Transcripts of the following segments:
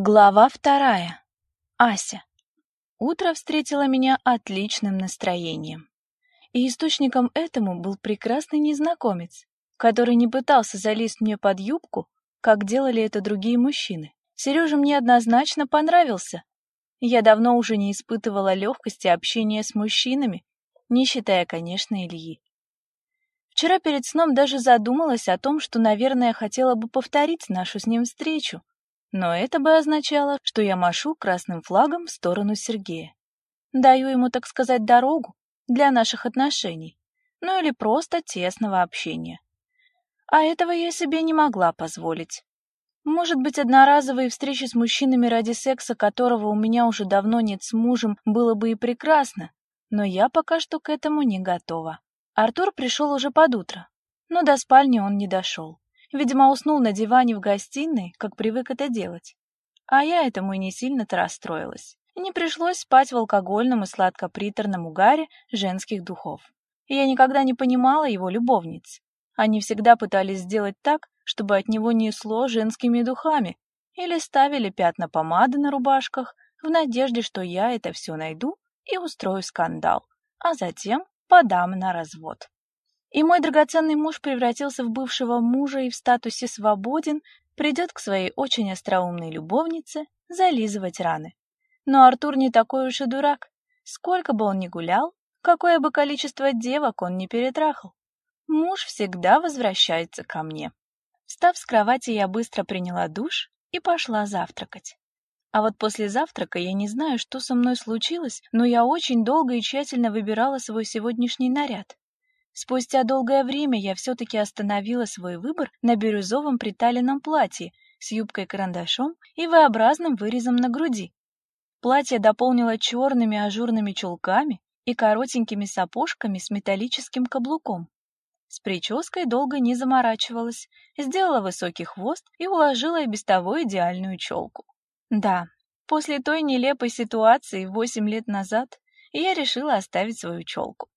Глава вторая. Ася. Утро встретило меня отличным настроением. И источником этому был прекрасный незнакомец, который не пытался залезть мне под юбку, как делали это другие мужчины. Сережа мне однозначно понравился. Я давно уже не испытывала легкости общения с мужчинами, не считая, конечно, Ильи. Вчера перед сном даже задумалась о том, что, наверное, хотела бы повторить нашу с ним встречу, но это бы означало, что я машу красным флагом в сторону Сергея. Даю ему, так сказать, дорогу для наших отношений, ну или просто тесного общения. А этого я себе не могла позволить. Может быть, одноразовые встречи с мужчинами ради секса, которого у меня уже давно нет с мужем, было бы и прекрасно, но я пока что к этому не готова. Артур пришел уже под утро, но до спальни он не дошел. Видимо, уснул на диване в гостиной, как привык это делать. А я этому и не сильно-то расстроилась. Не пришлось спать в алкогольном и сладко-приторном угаре женских духов. Я никогда не понимала его любовниц. Они всегда пытались сделать так, чтобы от него несло женскими духами, или ставили пятна помады на рубашках в надежде, что я это все найду и устрою скандал, а затем подам на развод. И мой драгоценный муж превратился в бывшего мужа и в статусе свободен, придет к своей очень остроумной любовнице зализывать раны. Но Артур не такой уж и дурак. Сколько бы он ни гулял, какое бы количество девок он ни перетрахал, муж всегда возвращается ко мне. Встав с кровати, я быстро приняла душ и пошла завтракать. А вот после завтрака я не знаю, что со мной случилось, но я очень долго и тщательно выбирала свой сегодняшний наряд. Спустя долгое время я все-таки остановила свой выбор на бирюзовом приталенном платье с юбкой-карандашом и V-образным вырезом на груди. Платье дополнила черными ажурными чулками и коротенькими сапожками с металлическим каблуком. С прической долго не заморачивалась, сделала высокий хвост и уложила и без того идеальную челку. Да, после той нелепой ситуации восемь лет назад я решила оставить свою челку.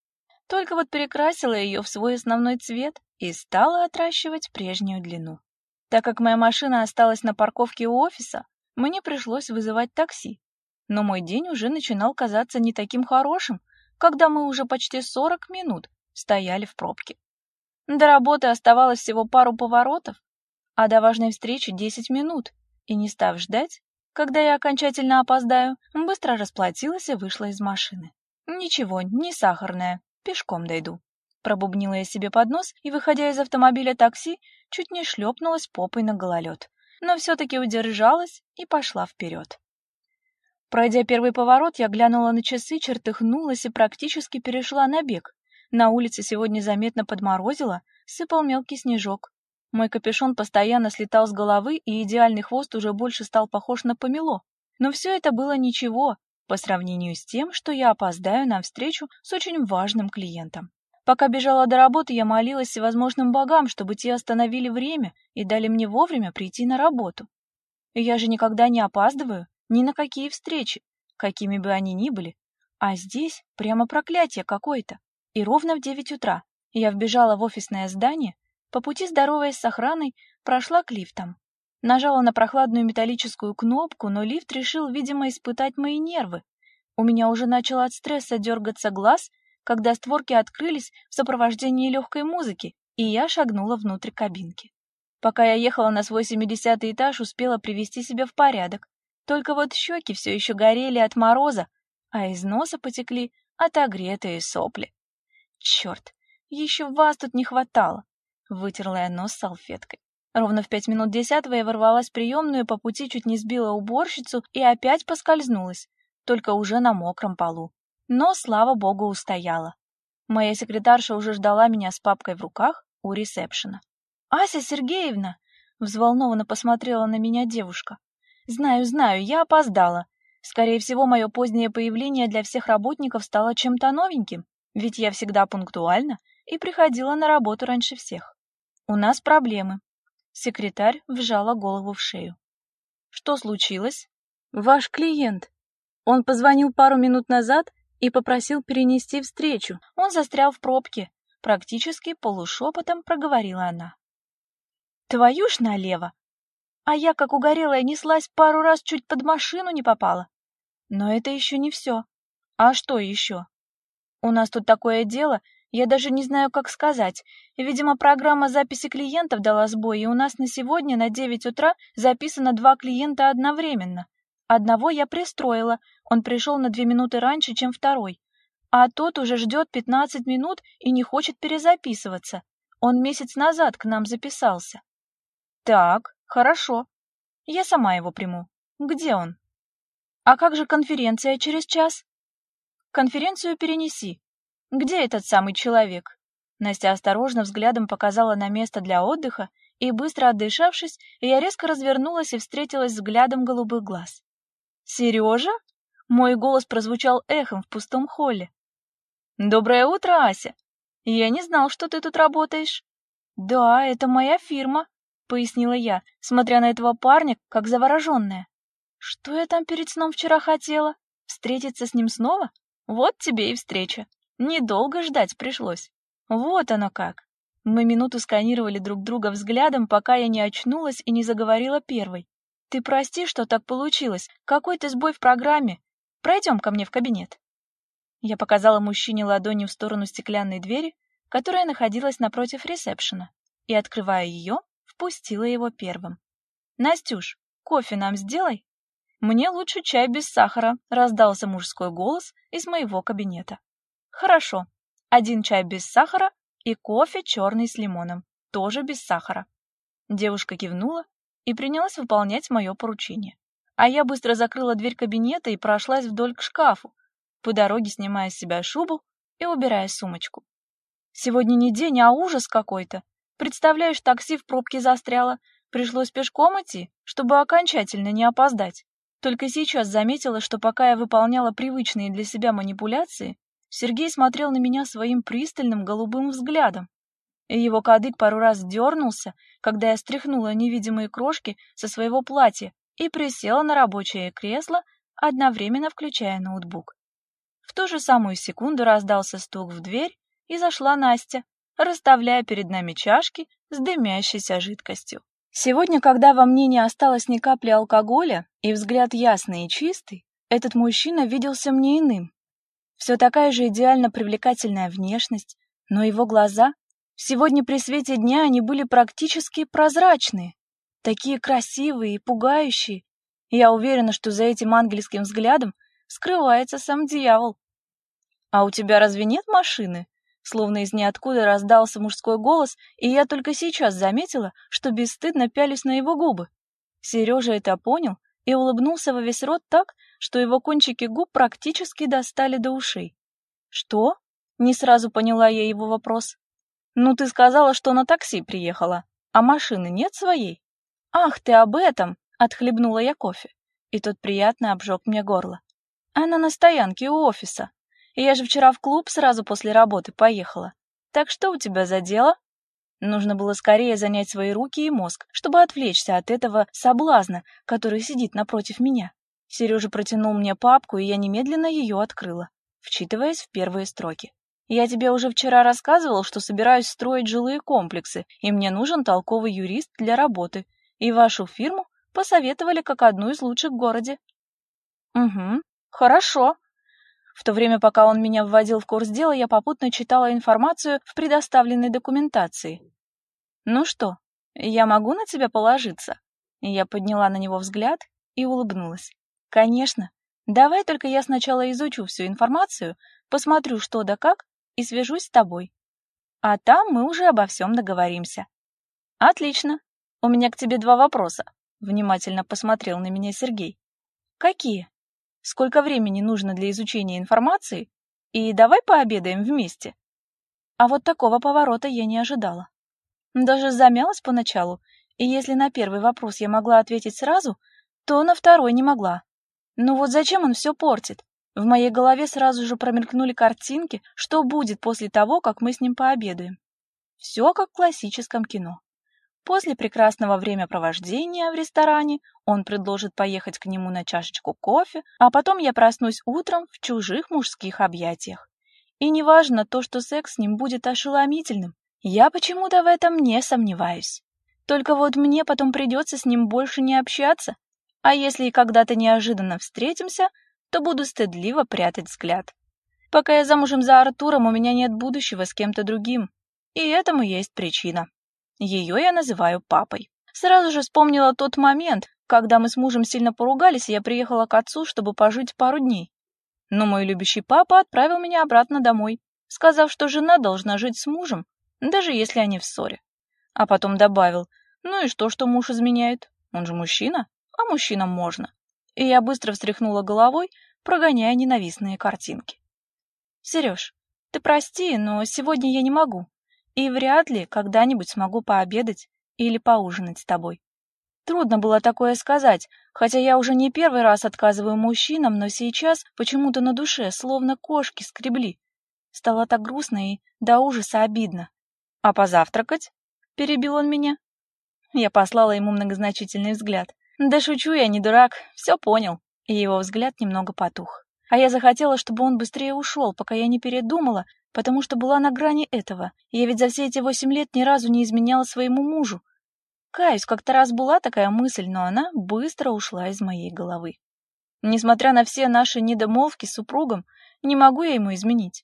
Только вот перекрасила ее в свой основной цвет и стала отращивать прежнюю длину. Так как моя машина осталась на парковке у офиса, мне пришлось вызывать такси. Но мой день уже начинал казаться не таким хорошим, когда мы уже почти 40 минут стояли в пробке. До работы оставалось всего пару поворотов, а до важной встречи 10 минут, и не став ждать, когда я окончательно опоздаю, быстро расплатилась и вышла из машины. Ничего, не сахарная, Пешком дойду. Пробубнила я себе под нос и, выходя из автомобиля такси, чуть не шлепнулась попой на гололед, но все-таки удержалась и пошла вперед. Пройдя первый поворот, я глянула на часы, чертыхнулась и практически перешла на бег. На улице сегодня заметно подморозило, сыпал мелкий снежок. Мой капюшон постоянно слетал с головы, и идеальный хвост уже больше стал похож на помело. Но все это было ничего, по сравнению с тем, что я опоздаю на встречу с очень важным клиентом. Пока бежала до работы, я молилась всевозможным богам, чтобы те остановили время и дали мне вовремя прийти на работу. я же никогда не опаздываю ни на какие встречи, какими бы они ни были. А здесь прямо проклятие какое-то. И ровно в девять утра я вбежала в офисное здание, по пути здороваясь с охраной, прошла к лифтам. Нажала на прохладную металлическую кнопку, но лифт решил, видимо, испытать мои нервы. У меня уже начал от стресса дергаться глаз, когда створки открылись в сопровождении легкой музыки, и я шагнула внутрь кабинки. Пока я ехала на свой семидесятый этаж, успела привести себя в порядок. Только вот щеки все еще горели от мороза, а из носа потекли отогретые сопли. Черт, еще вас тут не хватало. Вытерла я нос салфеткой. Ровно в пять минут десятого я ворвалась в приемную, по пути чуть не сбила уборщицу и опять поскользнулась, только уже на мокром полу. Но, слава богу, устояла. Моя секретарша уже ждала меня с папкой в руках у ресепшена. «Ася Сергеевна!» — взволнованно посмотрела на меня девушка. «Знаю, знаю, я опоздала. Скорее всего, мое позднее появление для всех работников стало чем-то новеньким, ведь я всегда пунктуальна и приходила на работу раньше всех. У нас проблемы, Секретарь вжала голову в шею. Что случилось? Ваш клиент. Он позвонил пару минут назад и попросил перенести встречу. Он застрял в пробке. Практически полушепотом проговорила она. Твою ж налево. а я, как угорелая, неслась пару раз, чуть под машину не попала. Но это еще не все. А что еще? У нас тут такое дело, я даже не знаю, как сказать. Видимо, программа записи клиентов дала сбой, и у нас на сегодня на 9 утра записано два клиента одновременно. Одного я пристроила, он пришел на две минуты раньше, чем второй. А тот уже ждет 15 минут и не хочет перезаписываться. Он месяц назад к нам записался. Так, хорошо. Я сама его приму. Где он? А как же конференция через час? Конференцию перенеси. Где этот самый человек? Настя осторожно взглядом показала на место для отдыха, и быстро отдышавшись, я резко развернулась и встретилась взглядом голубых глаз. Сережа? Мой голос прозвучал эхом в пустом холле. Доброе утро, Ася. Я не знал, что ты тут работаешь. Да, это моя фирма, пояснила я, смотря на этого парня как завороженная. Что я там перед сном вчера хотела? Встретиться с ним снова? Вот тебе и встреча. Недолго ждать пришлось. Вот оно как. Мы минуту сканировали друг друга взглядом, пока я не очнулась и не заговорила первой. Ты прости, что так получилось. Какой-то сбой в программе. Пройдем ко мне в кабинет. Я показала мужчине ладонью в сторону стеклянной двери, которая находилась напротив ресепшена, и открывая ее, впустила его первым. Настюш, кофе нам сделай. Мне лучше чай без сахара, раздался мужской голос из моего кабинета. Хорошо. Один чай без сахара и кофе черный с лимоном, тоже без сахара. Девушка кивнула и принялась выполнять мое поручение. А я быстро закрыла дверь кабинета и прошлась вдоль к шкафу, по дороге снимая с себя шубу и убирая сумочку. Сегодня не день, а ужас какой-то. Представляешь, такси в пробке застряло, пришлось пешком идти, чтобы окончательно не опоздать. Только сейчас заметила, что пока я выполняла привычные для себя манипуляции, Сергей смотрел на меня своим пристальным голубым взглядом и его кадык пару раз дернулся, когда я стряхнула невидимые крошки со своего платья и присела на рабочее кресло, одновременно включая ноутбук. В ту же самую секунду раздался стук в дверь, и зашла Настя, расставляя перед нами чашки с дымящейся жидкостью. Сегодня, когда во мне не осталось ни капли алкоголя и взгляд ясный и чистый, этот мужчина виделся мне иным. Все такая же идеально привлекательная внешность, но его глаза Сегодня при свете дня они были практически прозрачные, такие красивые и пугающие. Я уверена, что за этим ангельским взглядом скрывается сам дьявол. А у тебя разве нет машины? Словно из ниоткуда раздался мужской голос, и я только сейчас заметила, что бесстыдно пялюсь на его губы. Сережа это понял и улыбнулся во весь рот так, что его кончики губ практически достали до ушей. Что? Не сразу поняла я его вопрос. Ну ты сказала, что на такси приехала, а машины нет своей? Ах, ты об этом, отхлебнула я кофе, и тот приятно обжег мне горло. Она на стоянке у офиса. Я же вчера в клуб сразу после работы поехала. Так что у тебя за дело? Нужно было скорее занять свои руки и мозг, чтобы отвлечься от этого соблазна, который сидит напротив меня. Сережа протянул мне папку, и я немедленно ее открыла, вчитываясь в первые строки. Я тебе уже вчера рассказывал, что собираюсь строить жилые комплексы, и мне нужен толковый юрист для работы. И вашу фирму посоветовали как одну из лучших в городе. Угу, хорошо. В то время, пока он меня вводил в курс дела, я попутно читала информацию в предоставленной документации. Ну что, я могу на тебя положиться? Я подняла на него взгляд и улыбнулась. Конечно. Давай только я сначала изучу всю информацию, посмотрю, что да как, и свяжусь с тобой. А там мы уже обо всем договоримся. Отлично. У меня к тебе два вопроса. Внимательно посмотрел на меня Сергей. Какие? Сколько времени нужно для изучения информации? И давай пообедаем вместе. А вот такого поворота я не ожидала. Даже замялась поначалу, и если на первый вопрос я могла ответить сразу, то на второй не могла. Ну вот зачем он все портит? В моей голове сразу же промелькнули картинки, что будет после того, как мы с ним пообедаем. Все как в классическом кино. После прекрасного времяпровождения в ресторане он предложит поехать к нему на чашечку кофе, а потом я проснусь утром в чужих мужских объятиях. И неважно то, что секс с ним будет ошеломительным, я почему-то в этом не сомневаюсь. Только вот мне потом придется с ним больше не общаться, а если и когда-то неожиданно встретимся, то буду стыдливо прятать взгляд. Пока я замужем за Артуром, у меня нет будущего с кем-то другим, и этому есть причина. Ее я называю папой. Сразу же вспомнила тот момент, когда мы с мужем сильно поругались, и я приехала к отцу, чтобы пожить пару дней. Но мой любящий папа отправил меня обратно домой, сказав, что жена должна жить с мужем, даже если они в ссоре. А потом добавил, ну и что, что муж изменяет? Он же мужчина, а мужчинам можно. И я быстро встряхнула головой, прогоняя ненавистные картинки. Сереж, ты прости, но сегодня я не могу. И вряд ли когда-нибудь смогу пообедать или поужинать с тобой. Трудно было такое сказать, хотя я уже не первый раз отказываю мужчинам, но сейчас почему-то на душе словно кошки скребли. Стало так грустно и до ужаса обидно. «А позавтракать?» — перебил он меня. Я послала ему многозначительный взгляд. «Да шучу я, не дурак, все понял». И его взгляд немного потух. А я захотела, чтобы он быстрее ушел, пока я не передумала, потому что была на грани этого. Я ведь за все эти восемь лет ни разу не изменяла своему мужу. Каюсь, как-то раз была такая мысль, но она быстро ушла из моей головы. Несмотря на все наши недомолвки с супругом, не могу я ему изменить.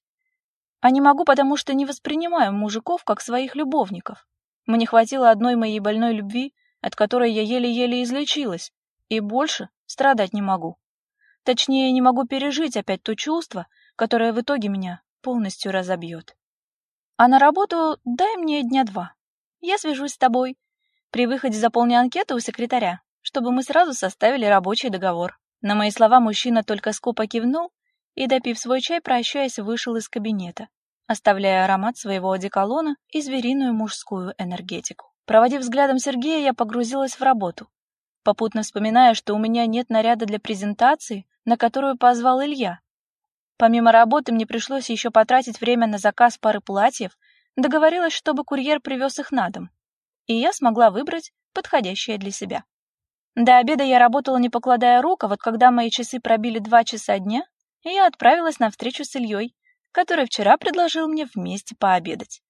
А не могу, потому что не воспринимаю мужиков как своих любовников. Мне хватило одной моей больной любви, от которой я еле-еле излечилась, и больше страдать не могу. Точнее, не могу пережить опять то чувство, которое в итоге меня полностью разобьет. А на работу дай мне дня два. Я свяжусь с тобой. При выходе заполни анкету у секретаря, чтобы мы сразу составили рабочий договор. На мои слова мужчина только скупо кивнул и, допив свой чай, прощаясь, вышел из кабинета, оставляя аромат своего одеколона и звериную мужскую энергетику. Проводив взглядом Сергея, я погрузилась в работу, попутно вспоминая, что у меня нет наряда для презентации, на которую позвал Илья, Помимо работы мне пришлось еще потратить время на заказ пары платьев, договорилась, чтобы курьер привез их на дом, и я смогла выбрать подходящее для себя. До обеда я работала не покладая рук, а вот когда мои часы пробили два часа дня, я отправилась на встречу с Ильей, который вчера предложил мне вместе пообедать.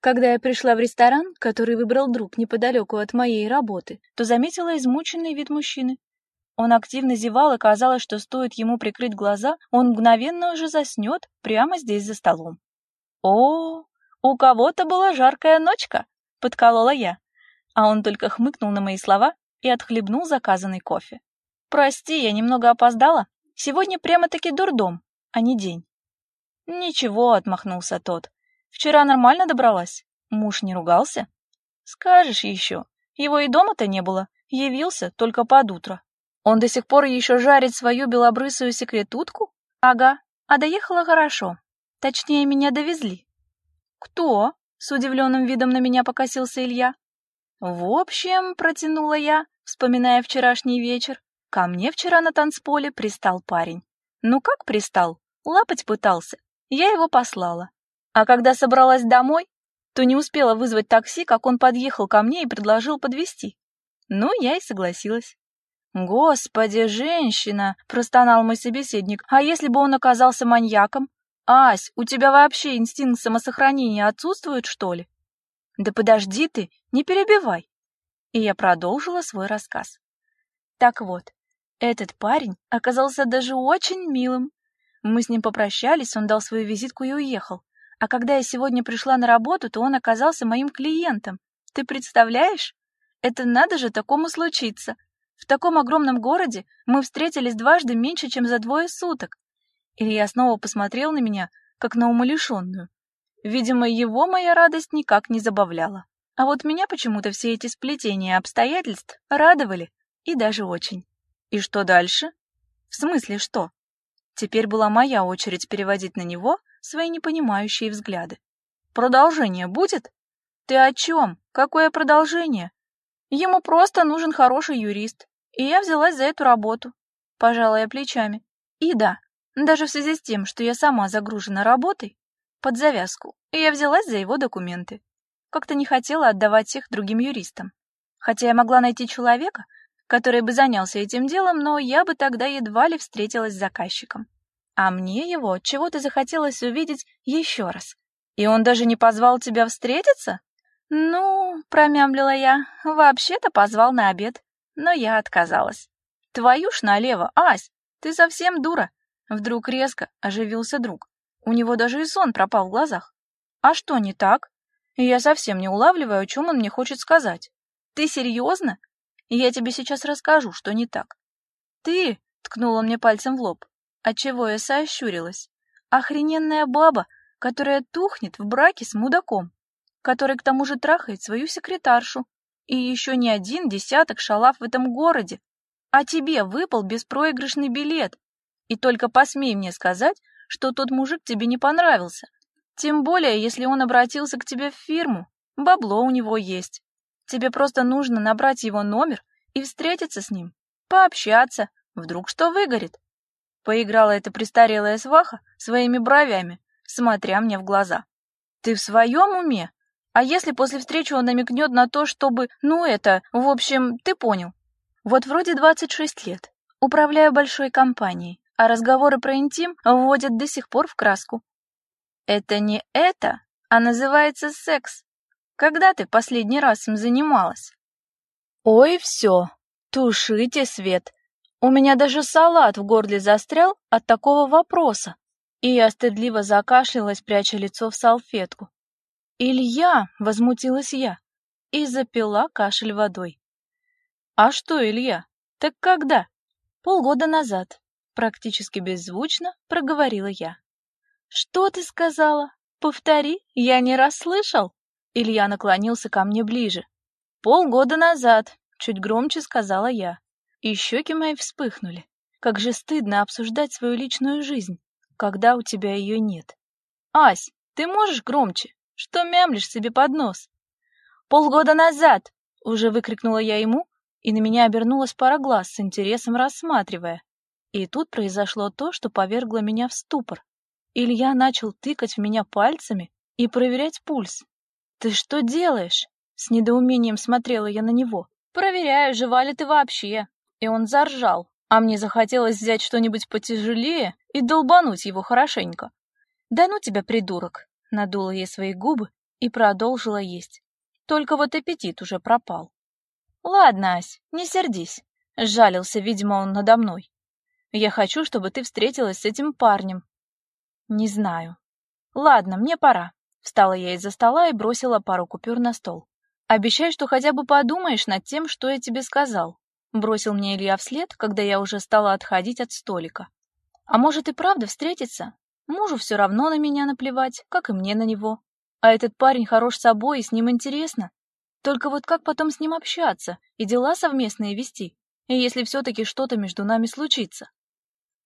Когда я пришла в ресторан, который выбрал друг неподалеку от моей работы, то заметила измученный вид мужчины. Он активно зевал, и казалось, что стоит ему прикрыть глаза, он мгновенно уже заснет прямо здесь за столом. «О, у кого-то была жаркая ночка!» — подколола я. А он только хмыкнул на мои слова и отхлебнул заказанный кофе. «Прости, я немного опоздала. Сегодня прямо-таки дурдом, а не день». «Ничего», — отмахнулся тот. «Вчера нормально добралась? Муж не ругался?» «Скажешь еще. Его и дома-то не было. Явился только под утро». Он до сих пор еще жарит свою белобрысую секретутку? Ага, а доехала хорошо. Точнее, меня довезли. Кто? С удивленным видом на меня покосился Илья. В общем, протянула я, вспоминая вчерашний вечер. Ко мне вчера на танцполе пристал парень. Ну как пристал? Лапать пытался. Я его послала. А когда собралась домой, то не успела вызвать такси, как он подъехал ко мне и предложил подвезти. Ну, я и согласилась. «Господи, женщина!» — простонал мой собеседник. «А если бы он оказался маньяком? Ась, у тебя вообще инстинкт самосохранения отсутствует, что ли?» «Да подожди ты, не перебивай!» И я продолжила свой рассказ. Так вот, этот парень оказался даже очень милым. Мы с ним попрощались, он дал свою визитку и уехал. А когда я сегодня пришла на работу, то он оказался моим клиентом. Ты представляешь? Это надо же такому случиться. В таком огромном городе мы встретились дважды меньше, чем за двое суток. Илья снова посмотрел на меня, как на умалишенную. Видимо, его моя радость никак не забавляла. А вот меня почему-то все эти сплетения обстоятельств радовали, и даже очень. И что дальше? В смысле что? Теперь была моя очередь переводить на него свои непонимающие взгляды. Продолжение будет? Ты о чем? Какое продолжение? Ему просто нужен хороший юрист, и я взялась за эту работу, пожалуй, плечами. И да, даже в связи с тем, что я сама загружена работой, под завязку, и я взялась за его документы. Как-то не хотела отдавать их другим юристам. Хотя я могла найти человека, который бы занялся этим делом, но я бы тогда едва ли встретилась с заказчиком. А мне его чего-то захотелось увидеть еще раз. И он даже не позвал тебя встретиться? Ну, промямлила я, вообще-то позвал на обед, но я отказалась. Твою ж налево, Ась, ты совсем дура. Вдруг резко оживился друг. У него даже и сон пропал в глазах. А что не так? Я совсем не улавливаю, о чем он мне хочет сказать. Ты серьезно? Я тебе сейчас расскажу, что не так. Ты, ткнула мне пальцем в лоб, отчего я соощурилась. Охрененная баба, которая тухнет в браке с мудаком, который к тому же трахает свою секретаршу, и еще не один десяток шалав в этом городе. А тебе выпал беспроигрышный билет. И только посмей мне сказать, что тот мужик тебе не понравился. Тем более, если он обратился к тебе в фирму. Бабло у него есть. Тебе просто нужно набрать его номер и встретиться с ним, пообщаться, вдруг что выгорит. Поиграла эта престарелая сваха своими бровями, смотря мне в глаза. Ты в своем уме? А если после встречи он намекнет на то, чтобы, ну это, в общем, ты понял. Вот вроде 26 лет, управляю большой компанией, а разговоры про интим вводят до сих пор в краску. Это не это, а называется секс. Когда ты последний раз им занималась? Ой, все, тушите свет. У меня даже салат в горле застрял от такого вопроса, и я стыдливо закашлялась, пряча лицо в салфетку. «Илья!» — возмутилась я и запила кашель водой. «А что, Илья? Так когда?» «Полгода назад», — практически беззвучно проговорила я. «Что ты сказала? Повтори, я не расслышал». Илья наклонился ко мне ближе. «Полгода назад», — чуть громче сказала я и щеки мои вспыхнули. Как же стыдно обсуждать свою личную жизнь, когда у тебя ее нет. Ась, ты можешь громче? Что мямлишь себе под нос? Полгода назад, уже выкрикнула я ему, и на меня обернулась пара глаз с интересом рассматривая. И тут произошло то, что повергло меня в ступор. Илья начал тыкать в меня пальцами и проверять пульс. Ты что делаешь? С недоумением смотрела я на него. Проверяю, жива ли ты вообще и он заржал, а мне захотелось взять что-нибудь потяжелее и долбануть его хорошенько. «Да ну тебя, придурок!» — надула я свои губы и продолжила есть. Только вот аппетит уже пропал. «Ладно, Ась, не сердись», — сжалился, видимо, он надо мной. «Я хочу, чтобы ты встретилась с этим парнем». «Не знаю». «Ладно, мне пора». Встала я из-за стола и бросила пару купюр на стол. «Обещай, что хотя бы подумаешь над тем, что я тебе сказал бросил мне Илья вслед, когда я уже стала отходить от столика. А может и правда встретиться? Мужу все равно на меня наплевать, как и мне на него. А этот парень хорош собой, и с ним интересно. Только вот как потом с ним общаться и дела совместные вести, и если все-таки что-то между нами случится?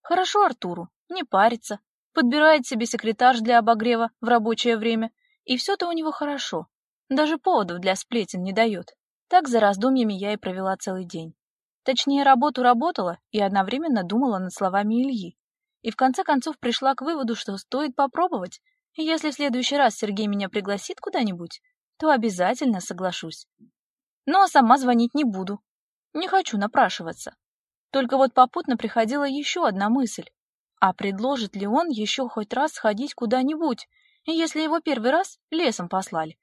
Хорошо Артуру, не парится, подбирает себе секретарь для обогрева в рабочее время, и все-то у него хорошо. Даже поводов для сплетен не дает. Так за раздумьями я и провела целый день. Точнее, работу работала и одновременно думала над словами Ильи. И в конце концов пришла к выводу, что стоит попробовать. И если в следующий раз Сергей меня пригласит куда-нибудь, то обязательно соглашусь. Ну а сама звонить не буду. Не хочу напрашиваться. Только вот попутно приходила еще одна мысль. А предложит ли он еще хоть раз сходить куда-нибудь, если его первый раз лесом послали?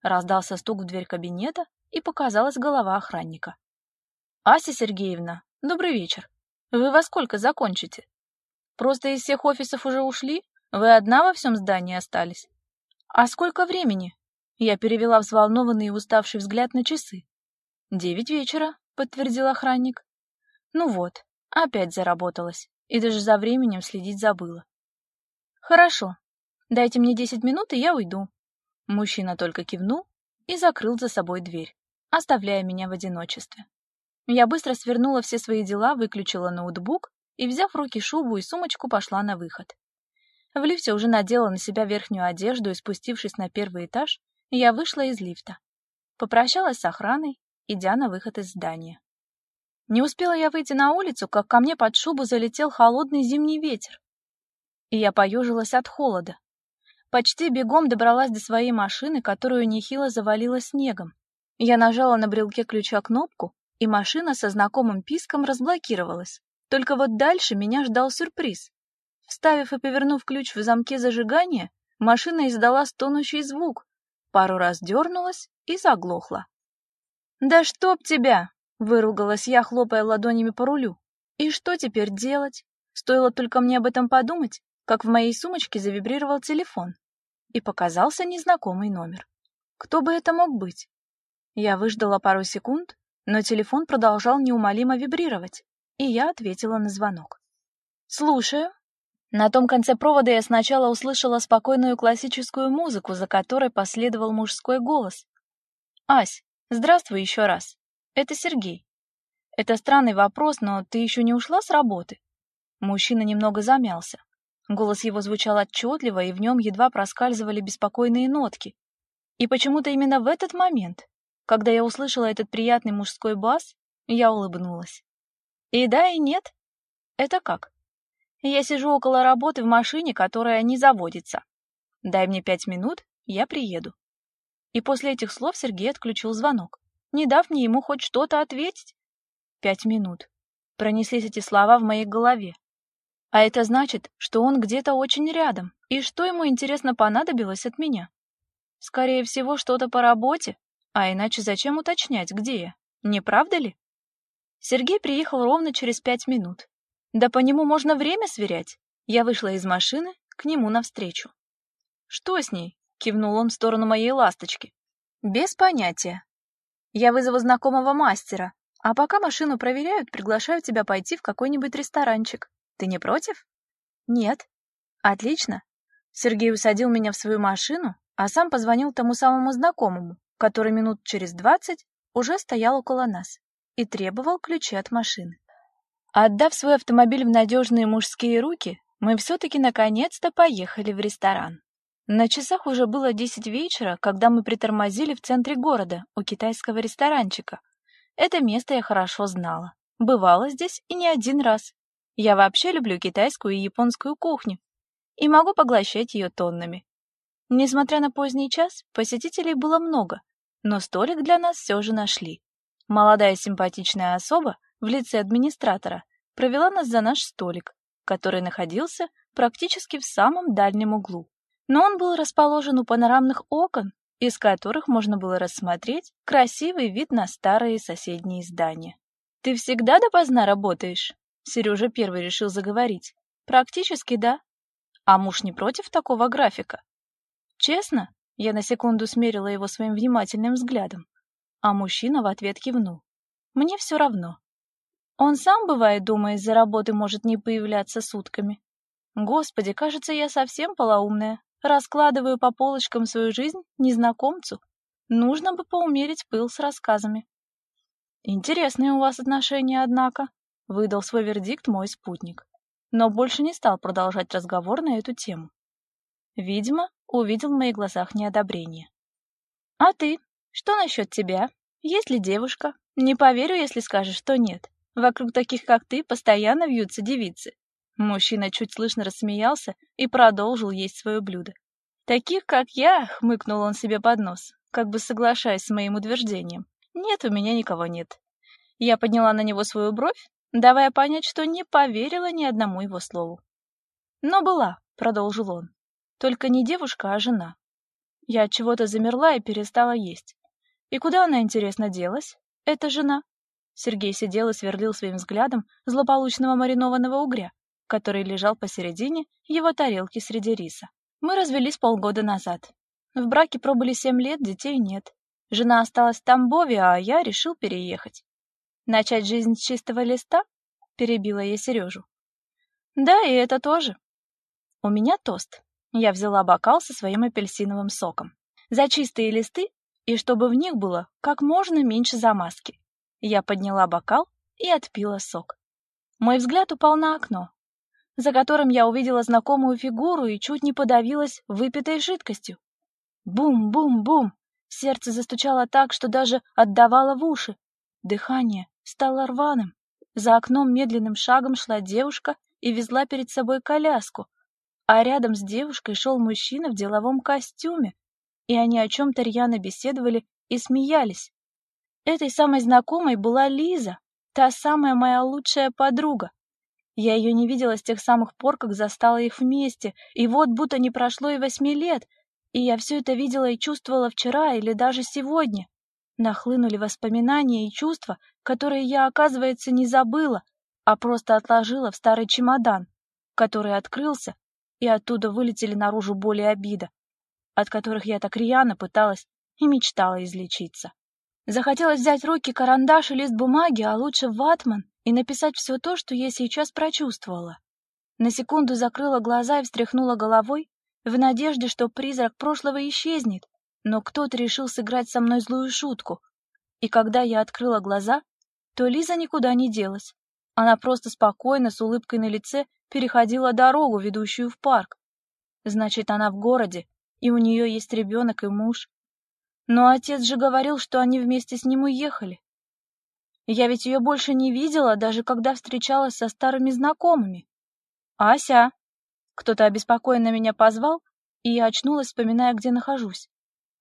Раздался стук в дверь кабинета, и показалась голова охранника. Ася Сергеевна, добрый вечер. Вы во сколько закончите? Просто из всех офисов уже ушли? Вы одна во всем здании остались? А сколько времени? Я перевела взволнованный и уставший взгляд на часы. Девять вечера, подтвердил охранник. Ну вот, опять заработалась, и даже за временем следить забыла. Хорошо. Дайте мне десять минут, и я уйду. Мужчина только кивнул и закрыл за собой дверь, оставляя меня в одиночестве. Я быстро свернула все свои дела, выключила ноутбук и, взяв в руки шубу и сумочку, пошла на выход. В лифте уже надела на себя верхнюю одежду и, спустившись на первый этаж, я вышла из лифта. Попрощалась с охраной, идя на выход из здания. Не успела я выйти на улицу, как ко мне под шубу залетел холодный зимний ветер. И я поежилась от холода. Почти бегом добралась до своей машины, которую нехило завалило снегом. Я нажала на брелке ключа кнопку, и машина со знакомым писком разблокировалась. Только вот дальше меня ждал сюрприз. Вставив и повернув ключ в замке зажигания, машина издала стонущий звук, пару раз дернулась и заглохла. «Да чтоб тебя!» — выругалась я, хлопая ладонями по рулю. «И что теперь делать? Стоило только мне об этом подумать, как в моей сумочке завибрировал телефон, и показался незнакомый номер. Кто бы это мог быть? Я выждала пару секунд, но телефон продолжал неумолимо вибрировать, и я ответила на звонок. «Слушаю». На том конце провода я сначала услышала спокойную классическую музыку, за которой последовал мужской голос. «Ась, здравствуй еще раз. Это Сергей. Это странный вопрос, но ты еще не ушла с работы?» Мужчина немного замялся. Голос его звучал отчетливо, и в нем едва проскальзывали беспокойные нотки. И почему-то именно в этот момент, когда я услышала этот приятный мужской бас, я улыбнулась. И да, и нет. Это как? Я сижу около работы в машине, которая не заводится. Дай мне пять минут, я приеду. И после этих слов Сергей отключил звонок, не дав мне ему хоть что-то ответить. Пять минут. Пронеслись эти слова в моей голове. А это значит, что он где-то очень рядом. И что ему, интересно, понадобилось от меня? Скорее всего, что-то по работе. А иначе зачем уточнять, где я? Не правда ли? Сергей приехал ровно через пять минут. Да по нему можно время сверять. Я вышла из машины к нему навстречу. «Что с ней?» — кивнул он в сторону моей ласточки. «Без понятия. Я вызову знакомого мастера, а пока машину проверяют, приглашаю тебя пойти в какой-нибудь ресторанчик. Ты не против? Нет. Отлично. Сергей усадил меня в свою машину, а сам позвонил тому самому знакомому, который минут через двадцать уже стоял около нас и требовал ключи от машины. Отдав свой автомобиль в надежные мужские руки, мы все-таки наконец-то поехали в ресторан. На часах уже было десять вечера, когда мы притормозили в центре города у китайского ресторанчика. Это место я хорошо знала. Бывала здесь и не один раз. Я вообще люблю китайскую и японскую кухню и могу поглощать ее тоннами. Несмотря на поздний час, посетителей было много, но столик для нас все же нашли. Молодая симпатичная особа в лице администратора провела нас за наш столик, который находился практически в самом дальнем углу. Но он был расположен у панорамных окон, из которых можно было рассмотреть красивый вид на старые соседние здания. «Ты всегда допоздна работаешь?» Сережа первый решил заговорить. Практически да. А муж не против такого графика? Честно? Я на секунду смерила его своим внимательным взглядом. А мужчина в ответ кивнул. Мне все равно. Он сам, бывает, дома из-за работы может не появляться сутками. Господи, кажется, я совсем полоумная. Раскладываю по полочкам свою жизнь незнакомцу. Нужно бы поумерить пыл с рассказами. Интересные у вас отношения, однако выдал свой вердикт мой спутник, но больше не стал продолжать разговор на эту тему. Видимо, увидел в моих глазах неодобрение. А ты? Что насчет тебя? Есть ли девушка? Не поверю, если скажешь, что нет. Вокруг таких, как ты, постоянно вьются девицы. Мужчина чуть слышно рассмеялся и продолжил есть свое блюдо. Таких, как я, хмыкнул он себе под нос, как бы соглашаясь с моим утверждением. Нет, у меня никого нет. Я подняла на него свою бровь, давая понять, что не поверила ни одному его слову. «Но была», — продолжил он, — «только не девушка, а жена». Я от чего-то замерла и перестала есть. И куда она, интересно, делась? Эта жена. Сергей сидел и сверлил своим взглядом злополучного маринованного угря, который лежал посередине его тарелки среди риса. Мы развелись полгода назад. В браке пробыли семь лет, детей нет. Жена осталась в Тамбове, а я решил переехать. Начать жизнь с чистого листа? Перебила я Сережу. Да, и это тоже. У меня тост. Я взяла бокал со своим апельсиновым соком. За чистые листы, и чтобы в них было как можно меньше замазки. Я подняла бокал и отпила сок. Мой взгляд упал на окно, за которым я увидела знакомую фигуру и чуть не подавилась выпитой жидкостью. Бум-бум-бум! Сердце застучало так, что даже отдавало в уши. Дыхание стало рваным. За окном медленным шагом шла девушка и везла перед собой коляску, а рядом с девушкой шел мужчина в деловом костюме, и они о чем-то рьяно беседовали и смеялись. Этой самой знакомой была Лиза, та самая моя лучшая подруга. Я ее не видела с тех самых пор, как застала их вместе, и вот будто не прошло и восьми лет, И я все это видела и чувствовала вчера или даже сегодня. Нахлынули воспоминания и чувства, которые я, оказывается, не забыла, а просто отложила в старый чемодан, который открылся, и оттуда вылетели наружу боли и обида, от которых я так рьяно пыталась и мечтала излечиться. Захотелось взять в руки карандаш и лист бумаги, а лучше ватман, и написать все то, что я сейчас прочувствовала. На секунду закрыла глаза и встряхнула головой, в надежде, что призрак прошлого исчезнет, но кто-то решил сыграть со мной злую шутку. И когда я открыла глаза, то Лиза никуда не делась. Она просто спокойно, с улыбкой на лице, переходила дорогу, ведущую в парк. Значит, она в городе, и у нее есть ребенок и муж. Но отец же говорил, что они вместе с ним уехали. Я ведь ее больше не видела, даже когда встречалась со старыми знакомыми. «Ася!» Кто-то обеспокоенно меня позвал, и я очнулась, вспоминая, где нахожусь.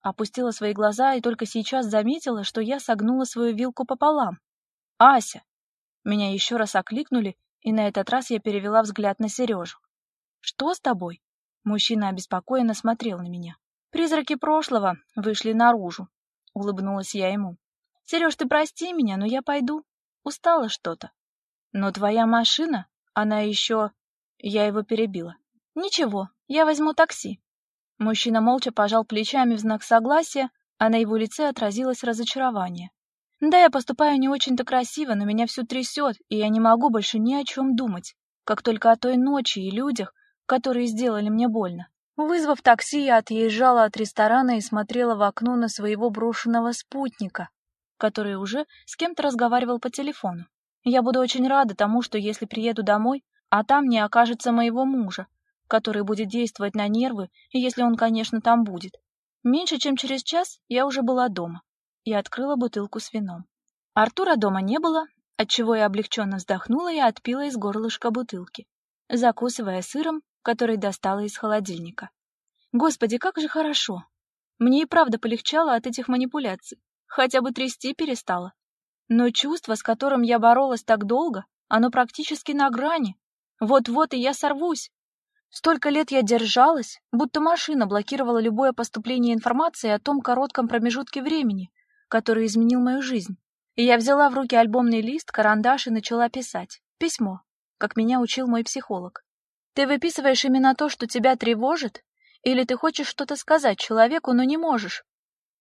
Опустила свои глаза и только сейчас заметила, что я согнула свою вилку пополам. «Ася!» Меня еще раз окликнули, и на этот раз я перевела взгляд на Сережу. «Что с тобой?» Мужчина обеспокоенно смотрел на меня. «Призраки прошлого вышли наружу», — улыбнулась я ему. «Сереж, ты прости меня, но я пойду. Устала что-то. Но твоя машина, она еще...» Я его перебила. «Ничего, я возьму такси». Мужчина молча пожал плечами в знак согласия, а на его лице отразилось разочарование. Да, я поступаю не очень-то красиво, но меня всё трясет, и я не могу больше ни о чем думать, как только о той ночи и людях, которые сделали мне больно. Вызвав такси, я отъезжала от ресторана и смотрела в окно на своего брошенного спутника, который уже с кем-то разговаривал по телефону. Я буду очень рада тому, что если приеду домой, а там не окажется моего мужа, который будет действовать на нервы, если он, конечно, там будет. Меньше чем через час я уже была дома и открыла бутылку с вином. Артура дома не было, отчего я облегченно вздохнула и отпила из горлышка бутылки, закусывая сыром, который достала из холодильника. Господи, как же хорошо. Мне и правда полегчало от этих манипуляций, хотя бы трясти перестало. Но чувство, с которым я боролась так долго, оно практически на грани. Вот-вот и я сорвусь. Столько лет я держалась, будто машина блокировала любое поступление информации о том коротком промежутке времени, который изменил мою жизнь. И я взяла в руки альбомный лист, карандаш и начала писать. Письмо, как меня учил мой психолог. Ты выписываешь именно то, что тебя тревожит, или ты хочешь что-то сказать человеку, но не можешь.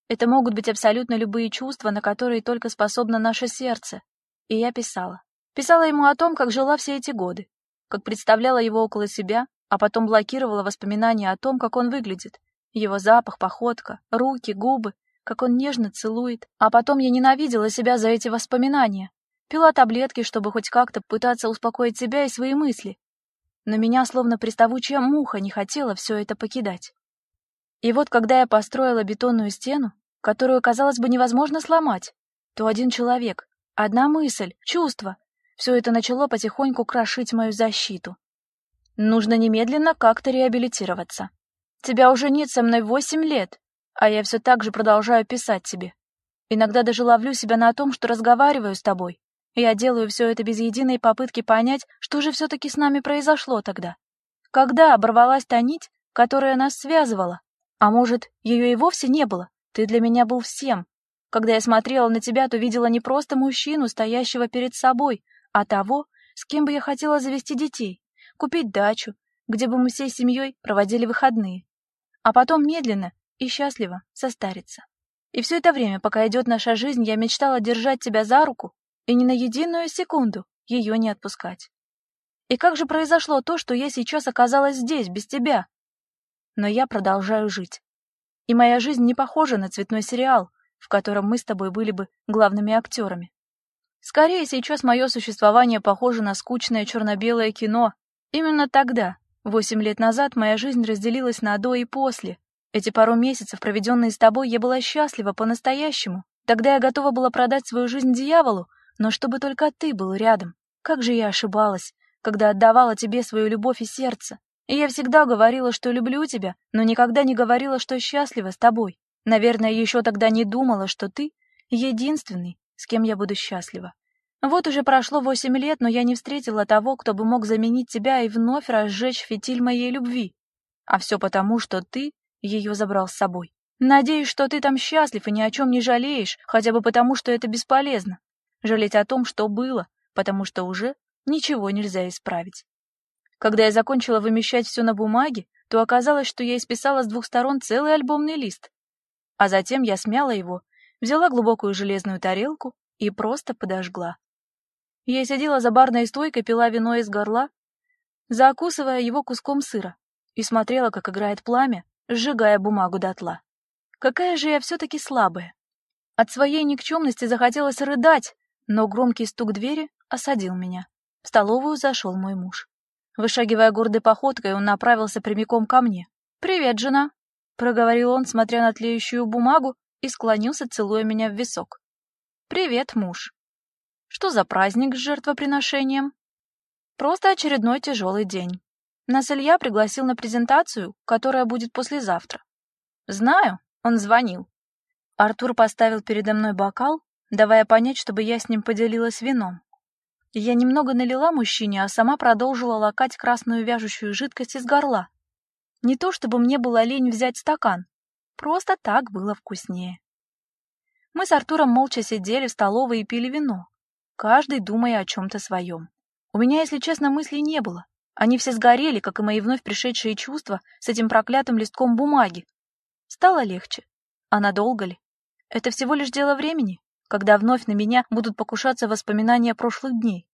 Это могут быть абсолютно любые чувства, на которые только способно наше сердце. И я писала. Писала ему о том, как жила все эти годы, как представляла его около себя, а потом блокировала воспоминания о том, как он выглядит. Его запах, походка, руки, губы, как он нежно целует. А потом я ненавидела себя за эти воспоминания. Пила таблетки, чтобы хоть как-то пытаться успокоить себя и свои мысли. Но меня словно приставучая муха не хотела все это покидать. И вот когда я построила бетонную стену, которую, казалось бы, невозможно сломать, то один человек, одна мысль, чувство, все это начало потихоньку крошить мою защиту. Нужно немедленно как-то реабилитироваться. Тебя уже нет со мной восемь лет, а я все так же продолжаю писать тебе. Иногда даже ловлю себя на том, что разговариваю с тобой. Я делаю все это без единой попытки понять, что же все-таки с нами произошло тогда. Когда оборвалась та нить, которая нас связывала? А может, ее и вовсе не было? Ты для меня был всем. Когда я смотрела на тебя, то видела не просто мужчину, стоящего перед собой, а того, с кем бы я хотела завести детей купить дачу, где бы мы всей семьей проводили выходные, а потом медленно и счастливо состариться. И все это время, пока идет наша жизнь, я мечтала держать тебя за руку и ни на единую секунду ее не отпускать. И как же произошло то, что я сейчас оказалась здесь, без тебя? Но я продолжаю жить. И моя жизнь не похожа на цветной сериал, в котором мы с тобой были бы главными актерами. Скорее, сейчас мое существование похоже на скучное черно-белое кино, Именно тогда, восемь лет назад, моя жизнь разделилась на до и после. Эти пару месяцев, проведенные с тобой, я была счастлива по-настоящему. Тогда я готова была продать свою жизнь дьяволу, но чтобы только ты был рядом. Как же я ошибалась, когда отдавала тебе свою любовь и сердце. Я всегда говорила, что люблю тебя, но никогда не говорила, что счастлива с тобой. Наверное, еще тогда не думала, что ты единственный, с кем я буду счастлива. Вот уже прошло восемь лет, но я не встретила того, кто бы мог заменить тебя и вновь разжечь фитиль моей любви. А все потому, что ты ее забрал с собой. Надеюсь, что ты там счастлив и ни о чем не жалеешь, хотя бы потому, что это бесполезно. Жалеть о том, что было, потому что уже ничего нельзя исправить. Когда я закончила вымещать все на бумаге, то оказалось, что я исписала с двух сторон целый альбомный лист. А затем я смяла его, взяла глубокую железную тарелку и просто подожгла. Я сидела за барной стойкой, пила вино из горла, закусывая его куском сыра, и смотрела, как играет пламя, сжигая бумагу дотла. Какая же я все-таки слабая. От своей никчемности захотелось рыдать, но громкий стук двери осадил меня. В столовую зашел мой муж. Вышагивая гордой походкой, он направился прямиком ко мне. «Привет, жена!» — проговорил он, смотря на тлеющую бумагу, и склонился, целуя меня в висок. «Привет, муж!» «Что за праздник с жертвоприношением?» «Просто очередной тяжелый день. Нас Илья пригласил на презентацию, которая будет послезавтра. Знаю, он звонил. Артур поставил передо мной бокал, давая понять, чтобы я с ним поделилась вином. Я немного налила мужчине, а сама продолжила лакать красную вяжущую жидкость из горла. Не то чтобы мне было лень взять стакан, просто так было вкуснее. Мы с Артуром молча сидели в столовой и пили вино, каждый думая о чем-то своем. У меня, если честно, мыслей не было. Они все сгорели, как и мои вновь пришедшие чувства с этим проклятым листком бумаги. Стало легче. А надолго ли? Это всего лишь дело времени когда вновь на меня будут покушаться воспоминания прошлых дней.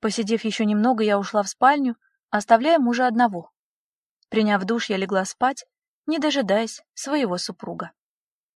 Посидев еще немного, я ушла в спальню, оставляя мужа одного. Приняв душ, я легла спать, не дожидаясь своего супруга.